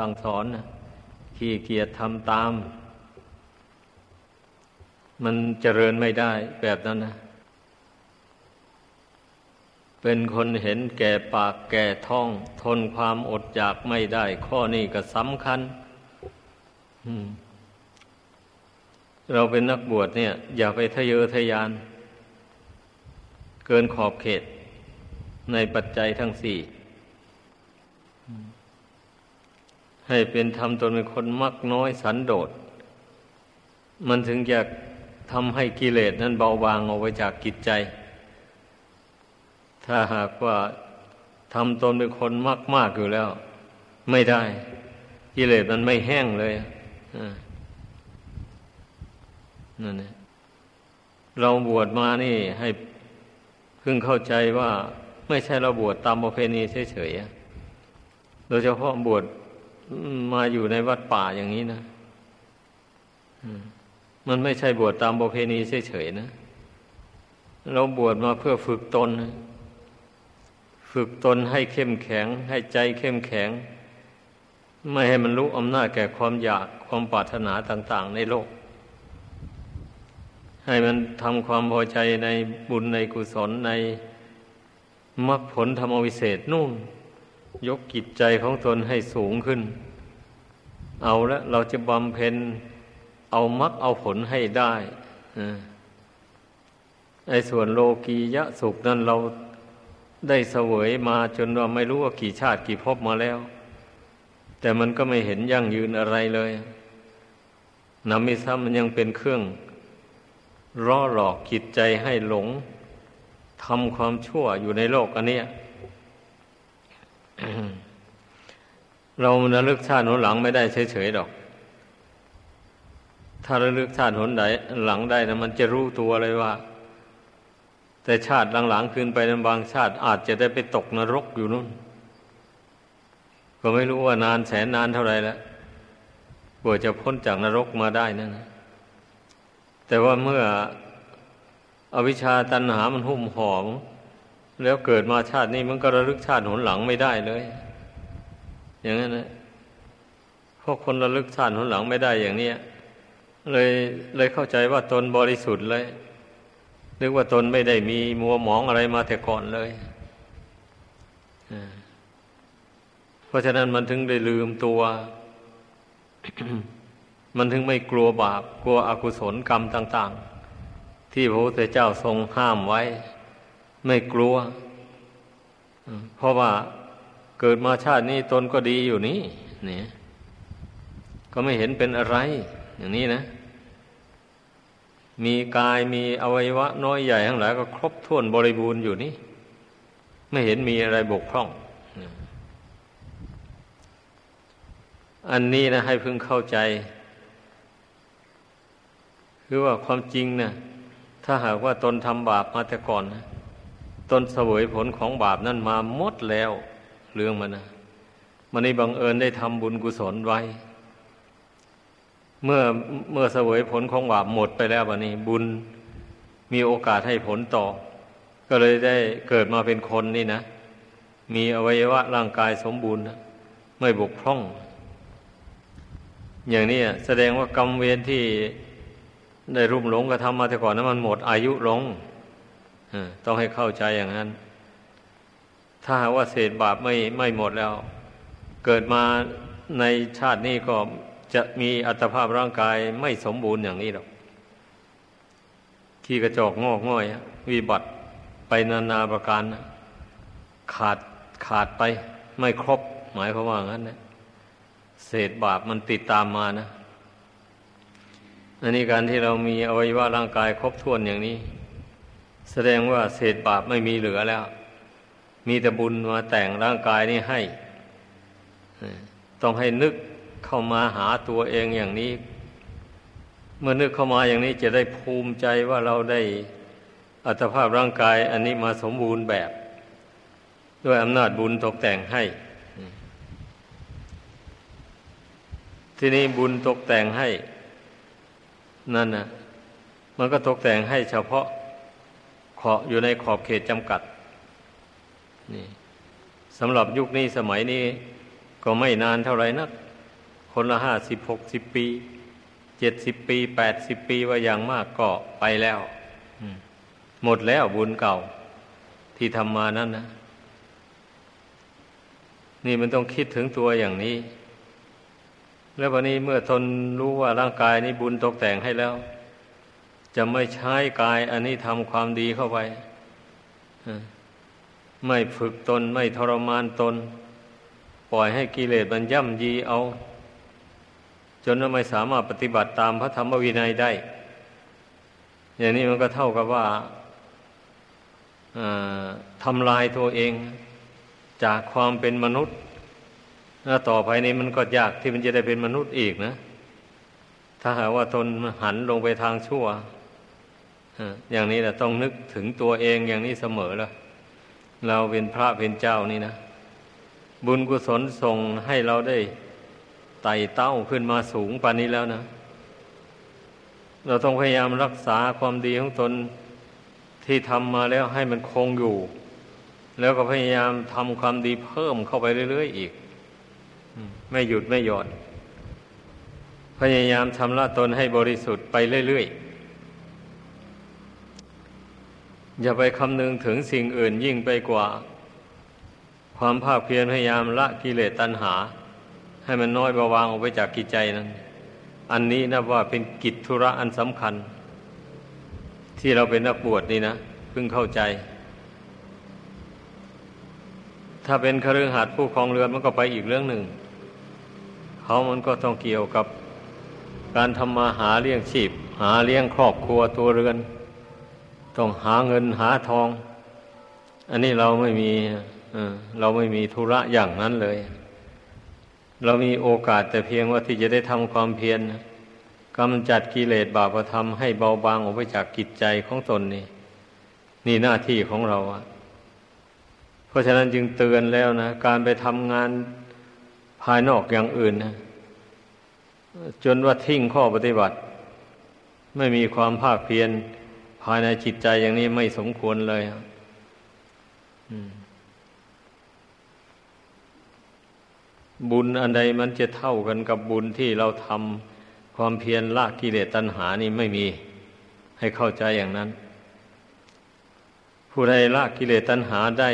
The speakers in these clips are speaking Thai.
สั่งสอนนะขี้เกียจทำตาม มันเจริญไม่ได้แบบนั้นนะเป็นคนเห็นแก่ปากแก่ท้อง ทนความอดอยากไม่ได้ ข้อนี้ก็สำคัญเราเป็นนักบวชเนี่ย อย่าไปทะเยอทะยาน เกินขอบเขตในปัจจัยทั้งสี่ ให้เป็นทำตนเป็นคนมักน้อยสันโดษ มันถึงจะทำให้กิเลสนั้นเบาบางออกไปจากกิจใจ ถ้าหากว่าทำตนเป็นคนมากมากอยู่แล้ว ไม่ได้ กิเลสมันไม่แห้งเลยนั่นเองเราบวชมานี่ให้เพิ่งเข้าใจว่า ไม่ใช่เราบวชตามประเพณีเฉยๆโดยเฉพาะบวช มาอยู่ในวัดป่าอย่างนี้นะมันไม่ใช่บวชตามประเพณีเฉยๆนะ เราบวชมาเพื่อฝึกตน ฝึกตนให้เข้มแข็ง ให้ใจเข้มแข็ง ไม่ให้มันรู้อำนาจแก่ความอยากความปรารถนาต่าง ๆ ในโลก ให้มันทำความพอใจในบุญในกุศลในมรรคผลธรรมวิเศษนู่น ยกกิจใจของตนให้สูงขึ้น เอาละเราจะบำเพ็ญเอามรรคเอาผลให้ได้ไอ้ส่วนโลกียะสุขนั้นเราได้เสวยมาจนว่าไม่รู้ว่ากี่ชาติกี่ภพมาแล้ว แต่มันก็ไม่เห็นยั่งยืนอะไรเลยนำมิซ้ำมันยังเป็นเครื่องร่อหลอกจิตใจให้หลงทำความชั่วอยู่ในโลกอันนี้ เราระลึกชาติหนหลังไม่ได้เฉยๆดอก ถ้าระลึกชาติหนใดหลังได้นะมันจะรู้ตัวเลยว่า แต่ชาติหลังๆขึ้นไปในบางชาติอาจจะได้ไปตกนรกอยู่นู่น ก็ไม่รู้ว่านานแสนนานเท่าไรแล้วกว่าจะพ้นจากนรกมาได้นั่นนะแต่ว่าเมื่ออวิชชาตันหามันหุ้มหอม แล้วเกิดมาชาตินี้มันก็ระลึกชาติหนหลังไม่ได้เลย อย่างนั้นนะพวกคนระลึกชาติหนหลังไม่ได้อย่างนี้เลยเลยเข้าใจว่าตนบริสุทธิ์เลยนึกว่าตนไม่ได้มีมัวหมองอะไรมาแต่ก่อนเลยเพราะฉะนั้นมันถึงได้ลืมตัว มันถึงไม่กลัวบาป กลัวอกุศลกรรมต่าง ๆ ที่พระพุทธเจ้าทรงห้ามไว้ ไม่กลัว เพราะว่าเกิดมาชาตินี้ตนก็ดีอยู่นี่เนี่ยก็ไม่เห็นเป็นอะไร อย่างนี้นะ มีกายมีอวัยวะ น้อยใหญ่ทั้งหลายก็ครบถ้วนบริบูรณ์อยู่นี่ ไม่เห็นมีอะไรบกพร่อง อันนี้นะให้พึงเข้าใจ คือว่าความจริงนะถ้าหากว่าตนทำบาปมาแต่ก่อนนะ ตนเสวยผลของบาปนั่นมาหมดแล้ว เรื่องมันนะมันนี้บังเอิญได้ทำบุญกุศลไว้ เมื่อเมื่อเสวยผลของบาปหมดไปแล้ววันนี้ บุญมีโอกาสให้ผลต่อ ก็เลยได้เกิดมาเป็นคนนี่นะ มีอวัยวะร่างกายสมบูรณ์ไม่บกพร่อง อย่างนี้แสดงว่ากรรมเวรที่ได้รุ่มหลงกระทำมาแต่ก่อนนั้นมันหมดอายุลง ต้องให้เข้าใจอย่างนั้น ถ้าว่าเศษบาปไม่ไม่หมดแล้ว เกิดมาในชาตินี้ก็จะมีอัตภาพร่างกายไม่สมบูรณ์อย่างนี้หรอกขี้กระจอกงอกง่อยวิบัติไปนานาประการขาดขาดไปไม่ครบ หมายความว่างั้นนะเศษบาปมันติดตามมานะอันนี้การที่เรามีอวัยวะร่างกายครบถ้วนอย่างนี้ แสดงว่าเศษบาปไม่มีเหลือแล้ว มีแต่บุญมาแต่งร่างกายนี้ให้ ต้องให้นึกเข้ามาหาตัวเองอย่างนี้ เมื่อนึกเข้ามาอย่างนี้จะได้ภูมิใจว่าเราได้อัตภาพร่างกาย อันนี้มาสมบูรณ์แบบ ด้วยอำนาจบุญตกแต่งให้ ที่นี้บุญตกแต่งให้ นั่นนะมันก็ตกแต่งให้เฉพาะ ขออยู่ในขอบเขตจำกัด นี่สำหรับยุคนี้สมัยนี้ก็ไม่นานเท่าไหร่นัก คนละห้าสิบหกสิบปีเจ็ดสิบปีแปดสิบปีว่าอย่างมากก็ไปแล้วหมดแล้วบุญเก่า ที่ทำมานั่นนะ นี่มันต้องคิดถึงตัวอย่างนี้ แล้ววันนี้เมื่อทนรู้ว่าร่างกายนี้บุญตกแต่งให้แล้ว จะไม่ใช้กายอันนี้ทำความดีเข้าไปไม่ฝึกตนไม่ทรมานตน ปล่อยให้กิเลสมันย่ำยีเอา จนไม่สามารถปฏิบัติตามพระธรรมวินัยได้ อย่างนี้มันก็เท่ากับว่าทำลายตัวเองจากความเป็นมนุษย์แล้วต่อไปนี้มันก็ยากที่มันจะได้เป็นมนุษย์อีกนะ ถ้าหากว่าตนหันลงไปทางชั่ว อย่างนี้แหละต้องนึกถึงตัวเองอย่างนี้เสมอล้วเราเป็นพระเป็นเจ้านี่นะ บุญกุศลส่งให้เราได้ไต่เต้าขึ้นมาสูงปานนี้แล้วนะ เราต้องพยายามรักษาความดีของตนที่ทำมาแล้วให้มันคงอยู่ แล้วก็พยายามทำความดีเพิ่มเข้าไปเรื่อยๆอีกไม่หยุดไม่หย่อนพยายามชำระตนให้บริสุทธิ์ไปเรื่อยๆ อย่าไปคำนึงถึงสิ่งอื่นยิ่งไปกว่า ความภาคเพียรพยายามละกิเลสตัณหา ให้มันน้อยเบาบางออกไปจากกิจใจนั้น อันนี้นะว่าเป็นกิจธุระอันสำคัญ ที่เราเป็นนักบวชนี่นะเพิ่งเข้าใจ ถ้าเป็นคฤหัสถ์ผู้ครองเรือนมันก็ไปอีกเรื่องหนึ่ง เขามันก็ต้องเกี่ยวกับการทำมาหาเลี้ยงชีพ หาเลี้ยงครอบครัวตัวเรือน ต้องหาเงินหาทอง อันนี้เราไม่มีเราไม่มีธุระอย่างนั้นเลย เรามีโอกาสแต่เพียงว่าที่จะได้ทำความเพียรกำจัดกิเลสบาปธรรมให้เบาบางออกไปจากกิจใจของตนนี่ นี่หน้าที่ของเราอะเพราะฉะนั้นจึงเตือนแล้วนะ การไปทำงานภายนอกอย่างอื่นนะจนว่าทิ้งข้อปฏิบัติ ไม่มีความภาคเพียร ภายในจิตใจอย่างนี้ไม่สมควรเลยบุญอันใดมันจะเท่ากันกับบุญที่เราทำความเพียรละกิเลสตัณหานี่ไม่มี ให้เข้าใจอย่างนั้น ผู้ใดละกิเลสตัณหาได้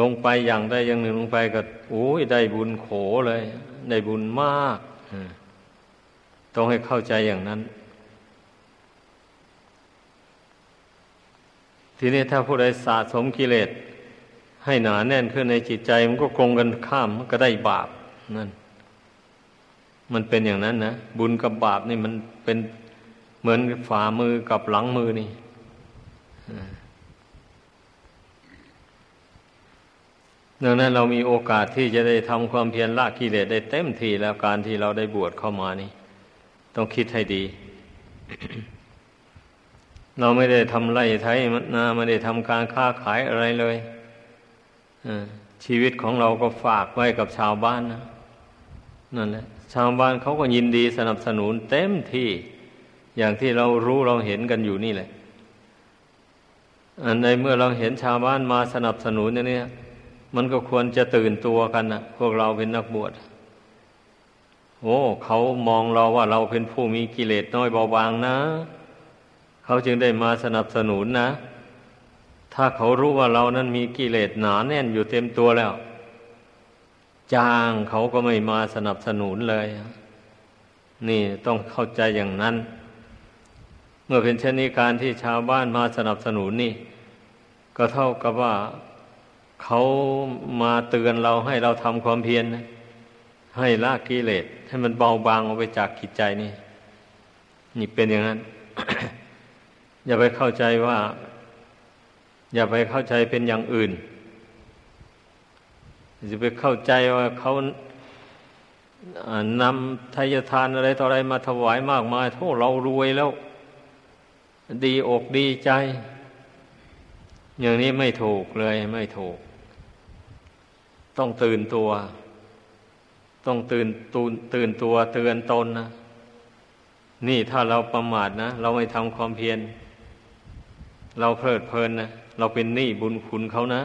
ลงไปอย่างใดอย่างหนึ่งลงไปก็โอ้ยได้บุญโขเลย ได้บุญมากต้องให้เข้าใจอย่างนั้น ทีนี้ถ้าผู้ใดสะสมกิเลสให้หนาแน่นขึ้นในจิตใจ มันก็กงกันข้ามมันก็ได้บาปนั่น มันเป็นอย่างนั้นนะบุญกับบาปนี่มันเป็นเหมือนฝ่ามือกับหลังมือนี่ดังนั้นเรามีโอกาสที่จะได้ทำความเพียรละกิเลสได้เต็มทีแล้วการที่เราได้บวชเข้ามานี่ ต้องคิดให้ดี เราไม่ได้ทำไรไทยนาไม่ได้ทำการค้าขายอะไรเลยชีวิตของเราก็ฝากไว้กับชาวบ้านนะนั่นแหละชาวบ้านเขาก็ยินดีสนับสนุนเต็มที่อย่างที่เรารู้เราเห็นกันอยู่นี่แหละ อันในเมื่อเราเห็นชาวบ้านมาสนับสนุนอย่างนี้มันก็ควรจะตื่นตัวกันนะพวกเราเป็นนักบวชโอ้เขามองเราว่าเราเป็นผู้มีกิเลสน้อยเบาบางนะ เขาจึงได้มาสนับสนุนนะ ถ้าเขารู้ว่าเรานั้นมีกิเลสหนาแน่นอยู่เต็มตัวแล้ว จ้างเขาก็ไม่มาสนับสนุนเลย นี่ต้องเข้าใจอย่างนั้น เมื่อเป็นเช่นนี้การที่ชาวบ้านมาสนับสนุนนี่ ก็เท่ากับว่าเขามาเตือนเราให้เราทำความเพียรให้ละกิเลสให้มันเบาบางออกไปจากจิตใจนี่ นี่เป็นอย่างนั้น อย่าไปเข้าใจว่า อย่าไปเข้าใจเป็นอย่างอื่นอย่าไปเข้าใจว่าเขานำทายทานอะไรต่ออะไรมาถวายมากมายโทษเรารวยแล้ว ดีอกดีใจ อย่างนี้ไม่ถูกเลยไม่ถูก ต้องตื่นตัว ต้องตื่นตูนตื่นตัวเตือนตนนะนี่ถ้าเราประมาทนะ เราไม่ทำความเพียร เราเพลิดเพลินนะเราเป็นหนี้บุญคุณเขานะ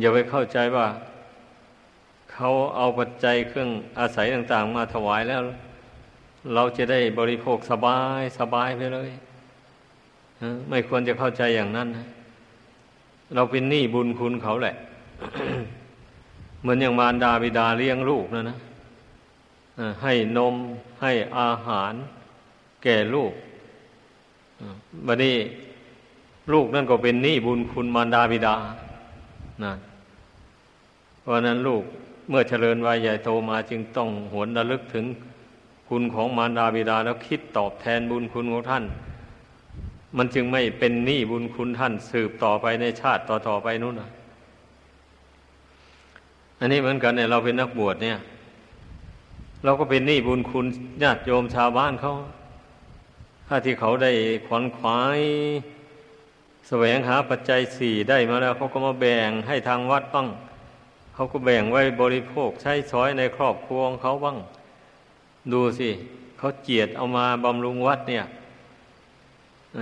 อย่าไปเข้าใจว่า เขาเอาปัจจัยเครื่องอาศัยต่างๆ มาถวายแล้ว เราจะได้บริโภคสบายสบายไปเลยไม่ควรจะเข้าใจอย่างนั้นนะเราเป็นหนี้บุญคุณเขาแหละเหมือนอย่างมารดาบิดาเลี้ยงลูกนะนะให้นมให้อาหาร แก่ลูกบัดนี้ ลูกนั่นก็เป็นหนี้บุญคุณมารดาบิดานะเพราะนั้นลูกเมื่อเจริญวัยใหญ่โตมาจึงต้องหวนระลึกถึงคุณของมารดาบิดาแล้วคิดตอบแทนบุญคุณของท่าน มันจึงไม่เป็นหนี้บุญคุณท่าน สืบต่อไปในชาติต่อต่อไปนู่นนะอันนี้เหมือนกันเนี่ยเราเป็นนักบวชเนี่ย เราก็เป็นหนี้บุญคุณญาติโยมชาวบ้านเขาถ้าที่เขาได้ขวนขวาย แสวงหาปัจจัยสี่ได้มาแล้วเขาก็มาแบ่งให้ทางวัดบ้าง เขาก็แบ่งไว้บริโภคใช้สอยในครอบครัวของเขาบ้าง ดูสิเขาเจียดเอามาบำรุงวัดเนี่ย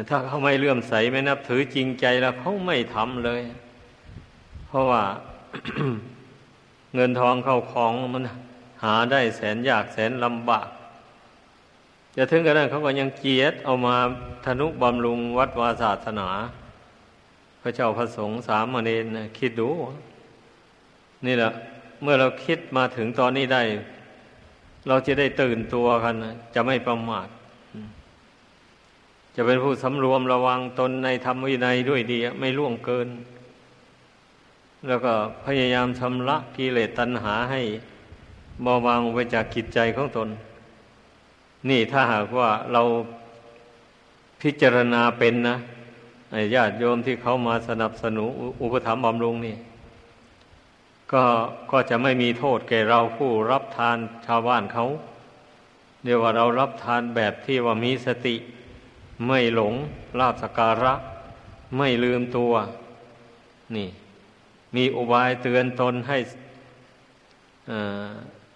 ถ้าเขาไม่เลื่อมใสไม่นับถือจริงใจแล้วเขาไม่ทำเลย เพราะว่าเงินทองเข้าของมันหาได้แสนยากแสนลำบากจะถึงกระนั้นเขาก็ยังเจียดเอามาธนุบำรุงวัดวาศาสนา พระเจ้าพระสงฆ์สามเณรคิดดู นี่แหละ เมื่อเราคิดมาถึงตอนนี้ได้ เราจะได้ตื่นตัวกันจะไม่ประมาทจะเป็นผู้สำรวมระวังตนในธรรมวินัยด้วยดี ไม่ล่วงเกิน แล้วก็พยายามชำระกิเลสตัณหาให้เบาบางไปจากกิจใจของตน นี่ถ้าหากว่าเราพิจารณาเป็นนะ ญาติโยมที่เขามาสนับสนุนอุปถัมภ์บำรุงนี่ ก็ก็จะไม่มีโทษแก่เราผู้รับทานชาวบ้านเขาเรียกว่าเรารับทานแบบที่ว่ามีสติ ไม่หลงลาบสการะ ไม่ลืมตัว นี่ มีอุบายเตือนตนให้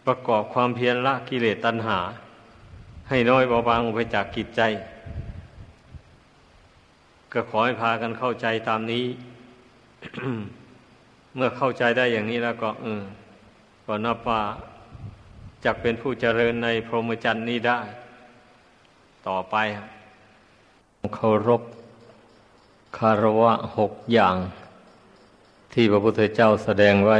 ประกอบความเพียรละกิเลสตัณหา ให้น้อยเบาบางออกไปจากกิจใจ ก็ขอให้พากันเข้าใจตามนี้ เมื่อเข้าใจได้อย่างนี้แล้วก็เออก็นับว่าจะเป็นผู้เจริญในพรหมจรรย์นี้ได้ ต่อไปเคารพคารวะหกอย่าง ที่พระพุทธเจ้าแสดงไว้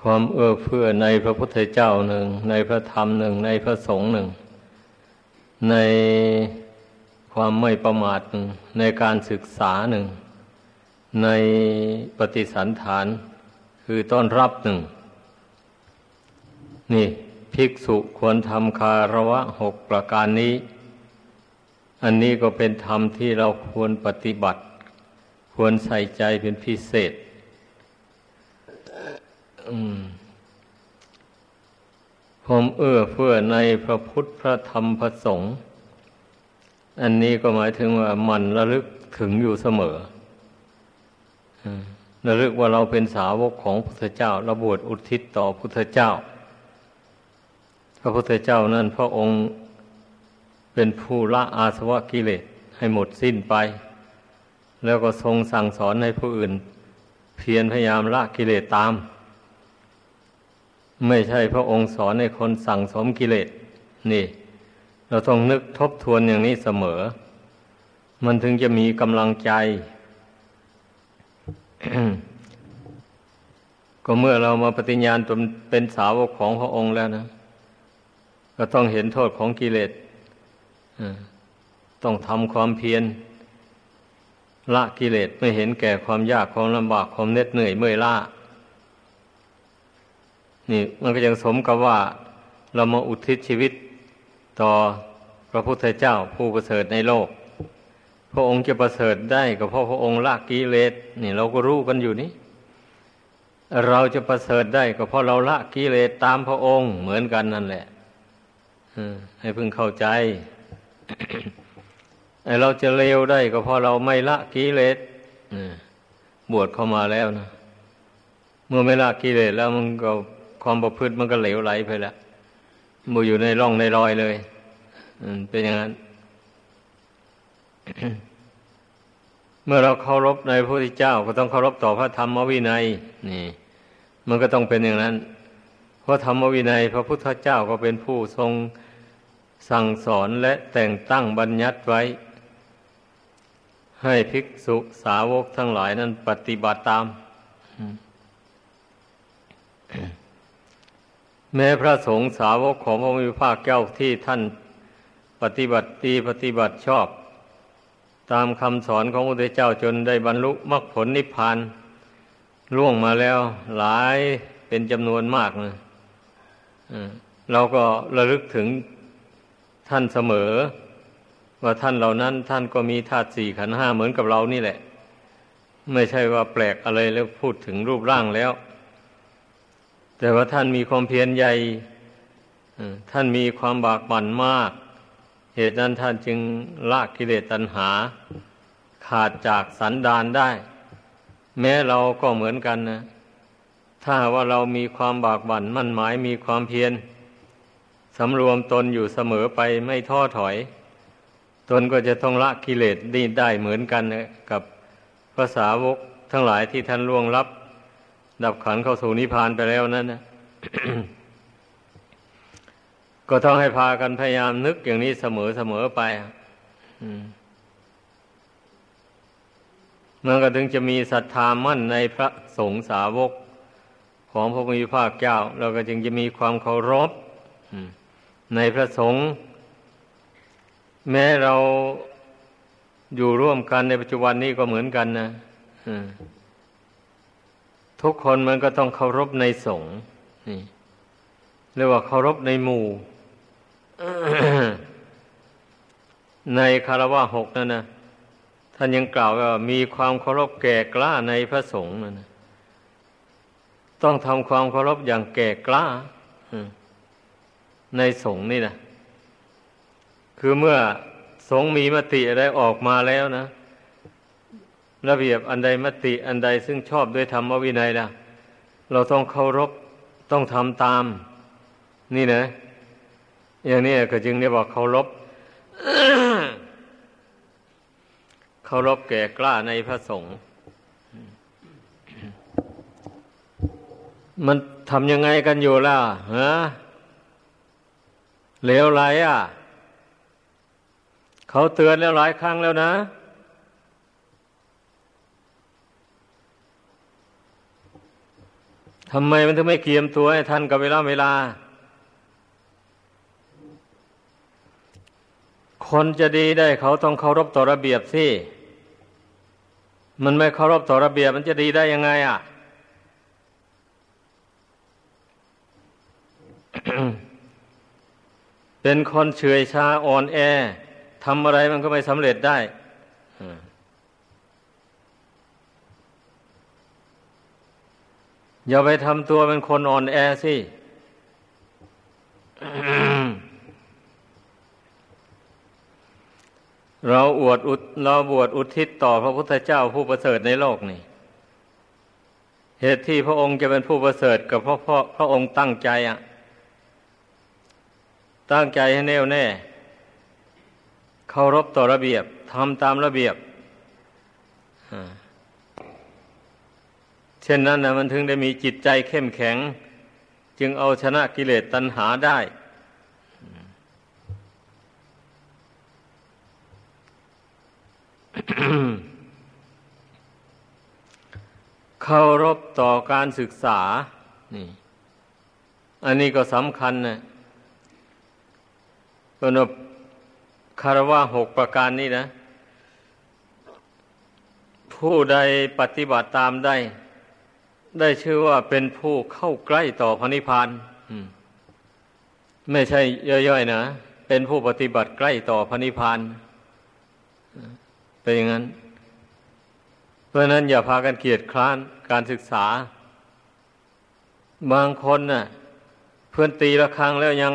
ความเอื้อเฟื้อในพระพุทธเจ้าหนึ่ง ในพระธรรมหนึ่ง ในพระสงฆ์หนึ่ง ใน ความไม่ประมาทหนึ่งในการศึกษาหนึ่ง ในปฏิสันฐานคือต้อนรับหนึ่ง นี่ภิกษุควรทำคาระวะหกประการนี้ อันนี้ก็เป็นธรรมที่เราควรปฏิบัติ ควรใส่ใจเป็นพิเศษผมเอื้อเฟื้อในพระพุทธพระธรรมพระสงฆ์ อันนี้ก็หมายถึงว่ามันระลึกถึงอยู่เสมอระลึกว่าเราเป็นสาวกของพุทธเจ้าระบวดอุทิศต่อพุทธเจ้า พระพุทธเจ้านั่นพระองค์เป็นผู้ละอาสวะกิเลสให้หมดสิ้นไป แล้วก็ทรงสั่งสอนให้ผู้อื่น เพียรพยายามละกิเลสตาม ไม่ใช่พระองค์สอนให้คนสั่งสมกิเลสนี่ เราต้องนึกทบทวนอย่างนี้เสมอ มันถึงจะมีกำลังใจ ก็เมื่อเรามาปฏิญญาณตนเป็นสาวกของพระองค์แล้วนะ ก็ต้องเห็นโทษของกิเลสต้องทำความเพียรละกิเลสไม่เห็นแก่ความยากความลำบากความเหน็ดเหนื่อยเมื่อยล้านี่ มันก็ยังสมกับว่า เรามาอุทิศชีวิต ต่อพระพุทธเจ้าผู้ประเสริฐในโลก พระองค์จะประเสริฐได้ก็เพราะพระองค์ละกิเลสนี่เราก็รู้กันอยู่นี่เราจะประเสริฐได้ก็เพราะเราละกิเลสตามพระองค์เหมือนกันนั่นแหละให้พึงเข้าใจเราจะเลวได้ก็เพราะเราไม่ละกิเลสบวชเข้ามาแล้วนะ เมื่อไม่ละกิเลสแล้วมันก็ความประพฤติมันก็เหลวไหลไปแล้ว มืออยู่ในร่องในรอยเลยเป็นอย่างนั้น เมื่อเราเคารพในพระพุทธเจ้า ก็ต้องเคารพต่อพระธรรมวินัย นี่ มันก็ต้องเป็นอย่างนั้น เพราะธรรมวินัย พระพุทธเจ้าก็เป็นผู้ทรงสั่งสอนและแต่งตั้งบัญญัติไว้ ให้ภิกษุสาวกทั้งหลายนั้นปฏิบัติตาม แม้พระสงฆ์สาวกของพระมิภาคเจ้าที่ท่านปฏิบัติดีปฏิบัติชอบ ตามคำสอนของพระพุทธเจ้าจนได้บรรลุมรรคผลนิพพานล่วงมาแล้วหลายเป็นจำนวนมากนะเราก็ระลึกถึงท่านเสมอ ว่าท่านเหล่านั้นท่านก็มีธาตุสี่ขันห้าเหมือนกับเรานี่แหละ ไม่ใช่ว่าแปลกอะไรแล้วพูดถึงรูปร่างแล้ว แต่ว่าท่านมีความเพียรใหญ่ท่านมีความบากบั่นมาก เหตุนั้นท่านจึงละกิเลสตัณหา ขาดจากสันดานได้ แม้เราก็เหมือนกันนะ ถ้าว่าเรามีความบากบั่นมั่นหมายมีความเพียรสำรวมตนอยู่เสมอไปไม่ท้อถอย ตนก็จะต้องละกิเลสได้เหมือนกันนะกับภาษาวกทั้งหลายที่ท่านล่วงลับ ดับขันเข้าสู่นิพพานไปแล้วนั่นนะก็ต้องให้พากันพยายามนึกอย่างนี้เสมอเสมอไปมันก็ถึงจะมีศรัทธามั่นในพระสงฆ์สาวก ของพระพุทธภาคเจ้า เราก็จึงจะมีความเคารพในพระสงฆ์แม้เราอยู่ร่วมกันในปัจจุบันนี้ก็เหมือนกันนะ ทุกคนมันก็ต้องเคารพในสงฆ์นี่เรียกว่าเคารพในหมู่ ในคารวะหกนั่นนะท่านยังกล่าวว่ามีความเคารพแก่กล้าในพระสงฆ์นั่นนะต้องทำความเคารพอย่างแก่กล้าในสงฆ์นี่นะคือเมื่อสงฆ์มีมติอะไรออกมาแล้วนะ ระเบียบอันใดมติอันใดซึ่งชอบด้วยธรรมวินัยนะเราต้องเคารพต้องทำตาม นี่นะ อย่างนี้ก็จึงเรียกเคารพเคารพแก่กล้าในพระสงฆ์มันทำยังไงกันอยู่ล่ะฮะเลวไรอะ เขาเตือนแล้วหลายครั้งแล้วนะ ทำไมมันถึงไม่เกียมตัวให้ทันกับเวลาเวลา คนจะดีได้เขาต้องเคารพต่อระเบียบสิมันไม่เคารพต่อระเบียบมันจะดีได้ยังไงอะเป็นคนเฉยชาอ่อนแอทำอะไรมันก็ไม่สำเร็จได้ อย่าไปทำตัวเป็นคนอ่อนแอสิเราอวดอุเราบวชอุทิศต่อพระพุทธเจ้าผู้ประเสริฐในโลกนี่ เหตุที่พระองค์จะเป็นผู้ประเสริฐกับเพราะพระองค์ตั้งใจอะ ตั้งใจให้แน่วแน่เคารพต่อระเบียบทำตามระเบียบ ช่นนั้นนะมันถึงได้มีจิตใจเข้มแข็ง จึงเอาชนะกิเลสตัณหาได้ เคารพต่อการศึกษา นี่ อันนี้ก็สำคัญนะสำหรับคารวะหกประการนี้นะ ผู้ใดปฏิบัติตามได้ ได้ชื่อว่าเป็นผู้เข้าใกล้ต่อพระนิพพานไม่ใช่ย่อยๆนะเป็นผู้ปฏิบัติใกล้ต่อพระนิพพานเป็นอย่างนั้น เพราะนั้นอย่าพากันเกียดคร้านการศึกษา บางคนนะ่ะ เพื่อนตีละครั้งแล้วยัง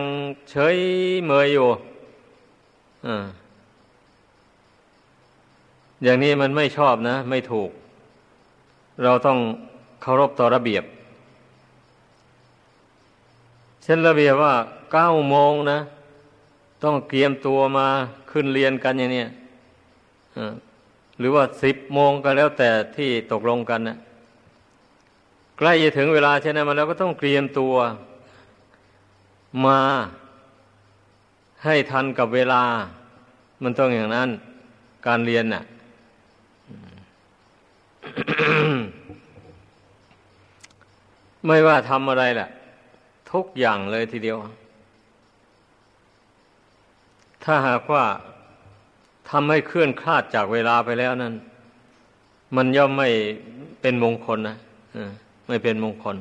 เฉยเมยอยู่อย่างนี้มันไม่ชอบนะ ไม่ถูก เราต้อง เคารพต่อระเบียบ เช่นระเบียบว่าเก้าโมงนะ ต้องเตรียมตัวมาขึ้นเรียนกันอย่างนี้หรือว่าสิบโมงก็แล้วแต่ที่ตกลงกันนะใกล้จะถึงเวลาเช่นนั้นมาแล้วก็ต้องเตรียมตัวมาให้ทันกับเวลา มันต้องอย่างนั้น การเรียนน่ะ ไม่ว่าทำอะไรแหละทุกอย่างเลยทีเดียว ถ้าหากว่าทำให้เคลื่อนคลาดจากเวลาไปแล้วนั้น มันย่อมไม่เป็นมงคลนะไม่เป็นมงคล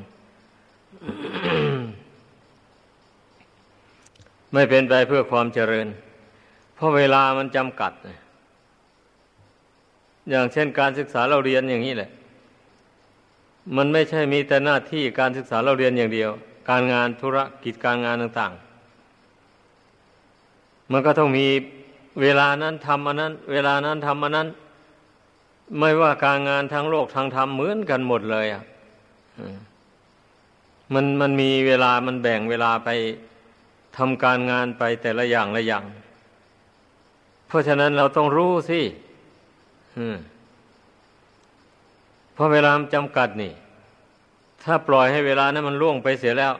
ไม่เป็นไปเพื่อความเจริญ เพราะเวลามันจำกัด อย่างเช่นการศึกษาเราเรียนอย่างนี้แหละ มันไม่ใช่มีแต่หน้าที่การศึกษาเราเรียนอย่างเดียว การงานธุรกิจการงานต่างๆ มันก็ต้องมีเวลานั้นทำอันนั้น เวลานั้นทำอันนั้น ไม่ว่าการงานทั้งโลกทางธรรมเหมือนกันหมดเลยอะมันมันมีเวลามันแบ่งเวลาไปทำการงานไปแต่ละอย่างละอย่าง เพราะฉะนั้นเราต้องรู้สิ เพราะเวลาจำกัดนี่ ถ้าปล่อยให้เวลานั้นมันล่วงไปเสียแล้ว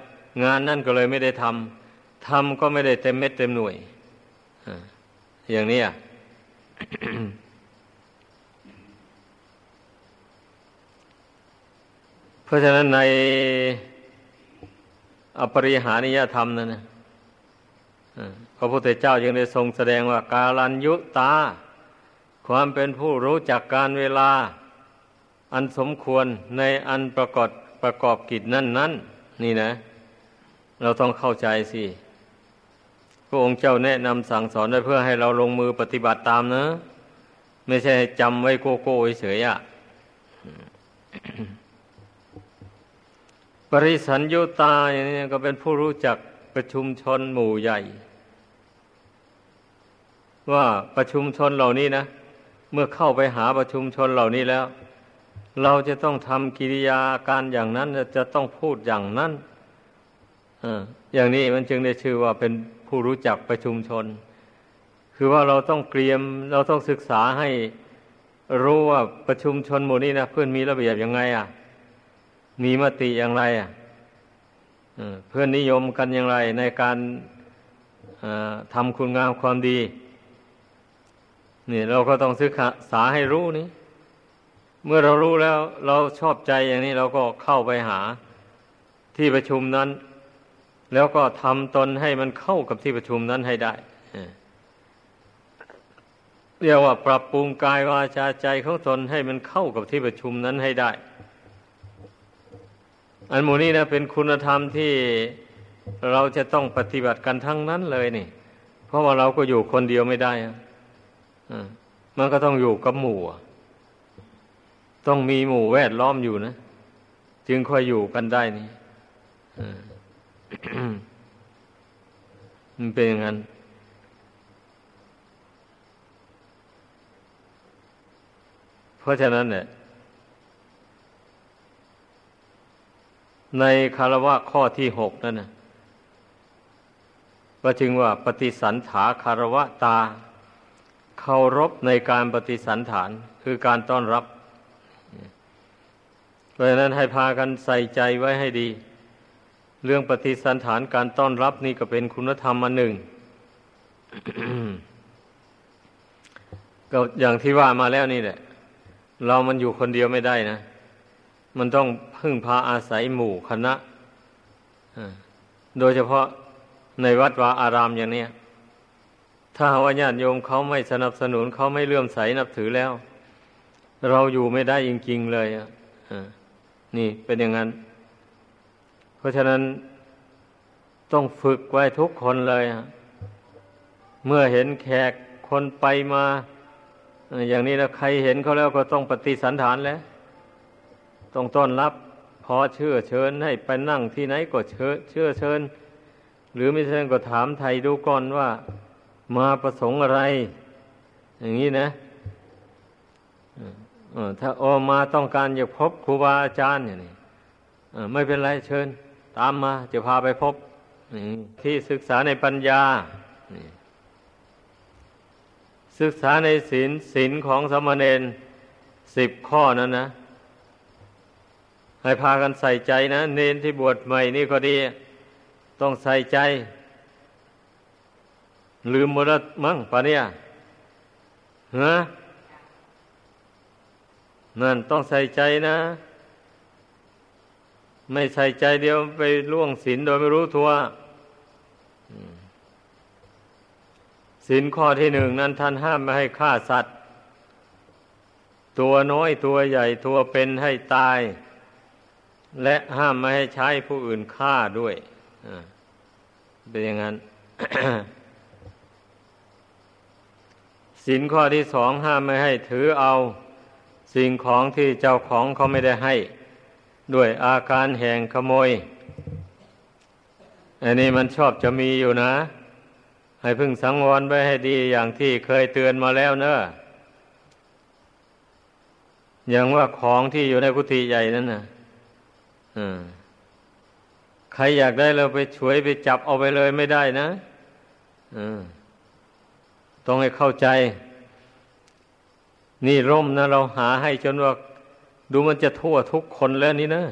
งานนั่นก็เลยไม่ได้ทำทำก็ไม่ได้เต็มเม็ดเต็มหน่วยอย่างนี้เพราะฉะนั้นในอปริหานิยธรรมนั่นนะพระพุทธเจ้ายังได้ทรงแสดงว่ากาลันยุตา ความเป็นผู้รู้จักการเวลา อันสมควรในอันประกอบประกอบกิจนั่นนั้นนี่นะ เราต้องเข้าใจสิพระองค์เจ้าแนะนำสั่งสอนไว้เพื่อให้เราลงมือปฏิบัติตามนะ ไม่ใช่จำไว้โกโก้เฉยอะปริสัญยุตาอย่างนี้ก็เป็นผู้รู้จักประชุมชนหมู่ใหญ่ ว่าประชุมชนเหล่านี้นะ เมื่อเข้าไปหาประชุมชนเหล่านี้แล้ว เราจะต้องทำกิริยาการอย่างนั้น จะต้องพูดอย่างนั้นอย่างนี้มันจึงได้ชื่อว่าเป็นผู้รู้จักประชุมชน คือว่าเราต้องเตรียม เราต้องศึกษาให้รู้ว่าประชุมชนหมู่นี้นะเพื่อนมีระเบียบยังไง อะ มีมติอย่างไรอะเพื่อนนิยมกันอย่างไรในการทำคุณงามความดี นี่เราก็ต้องศึกษาให้รู้นี่ เมื่อเรารู้แล้วเราชอบใจอย่างนี้เราก็เข้าไปหาที่ประชุมนั้น แล้วก็ทำตนให้มันเข้ากับที่ประชุมนั้นให้ได้เรียกว่าปรับปรุงกายวาจาใจของตนให้มันเข้ากับที่ประชุมนั้นให้ได้ อันหมูนี้นะเป็นคุณธรรมที่เราจะต้องปฏิบัติกันทั้งนั้นเลยนี่ เพราะว่าเราก็อยู่คนเดียวไม่ได้อะมันก็ต้องอยู่กับหมู่ ต้องมีหมู่แวดล้อมอยู่นะ จึงค่อยอยู่กันได้นี่มันเป็นอย่างนั้น เพราะฉะนั้นเนี่ยในคารวะข้อที่หกนั่นนะก็จึงว่าปฏิสันถาคารวะตาเคารพในการปฏิสันฐาน คือการต้อนรับ เพราะฉะนั้นให้พากันใส่ใจไว้ให้ดี เรื่องปฏิสันฐานการต้อนรับนี่ก็เป็นคุณธรรมอันหนึ่ง ก็อย่างที่ว่ามาแล้วนี่แหละ เรามันอยู่คนเดียวไม่ได้นะ มันต้องพึ่งพาอาศัยหมู่คณะโดยเฉพาะในวัดวาอารามอย่างนี้ถ้าว่าญาติโยมเขาไม่สนับสนุนเขาไม่เลื่อมใสนับถือแล้ว เราอยู่ไม่ได้จริง ๆ เลยอะ นี่เป็นอย่างนั้น เพราะฉะนั้นต้องฝึกไว้ทุกคนเลยเมื่อเห็นแขกคนไปมา อย่างนี้แล้วใครเห็นเขาแล้วก็ต้องปฏิสันฐานแล้วต้องต้อนรับพอเชื่อเชิญให้ไปนั่งที่ไหนก็เชื่อเชื่อเชิญ หรือไม่เช่นก็ถามไทยดูก่อนว่า มาประสงค์อะไร อย่างนี้นะ ถ้าออมาต้องการอยากพบครูบาอาจารย์อย่างนี้ไม่เป็นไรเชิญ ตามมาจะพาไปพบที่ศึกษาในปัญญา ศึกษาในศีลศีลของสมณเณรสิบข้อนั้นนะ ให้พากันใส่ใจนะ เนนที่บวชใหม่นี่ก็ดี ต้องใส่ใจ ลืมหมดแล้วมั้งปะเนี่ยฮะ นั่นต้องใส่ใจนะ ไม่ใส่ใจเดียวไปล่วงศีลโดยไม่รู้ตัวศีลข้อที่หนึ่งนั้นท่านห้ามไม่ให้ฆ่าสัตว์ ตัวน้อยตัวใหญ่ตัวเป็นให้ตาย และห้ามไม่ให้ใช้ผู้อื่นฆ่าด้วยเป็นอย่างนั้นศีลข้อที่สองห้ามไม่ให้ถือเอา สิ่งของที่เจ้าของเขาไม่ได้ให้ ด้วยอาการแห่งขโมย อันนี้มันชอบจะมีอยู่นะ ให้พึ่งสังวรไว้ให้ดีอย่างที่เคยเตือนมาแล้วเนอะอย่างว่าของที่อยู่ในกุฏิใหญ่นั่นนะใครอยากได้เราไปช่วยไปจับเอาไปเลยไม่ได้นะต้องให้เข้าใจ นี่ร่มนะเราหาให้จนว่าดูมันจะทั่วทุกคนแล้วนี่นะ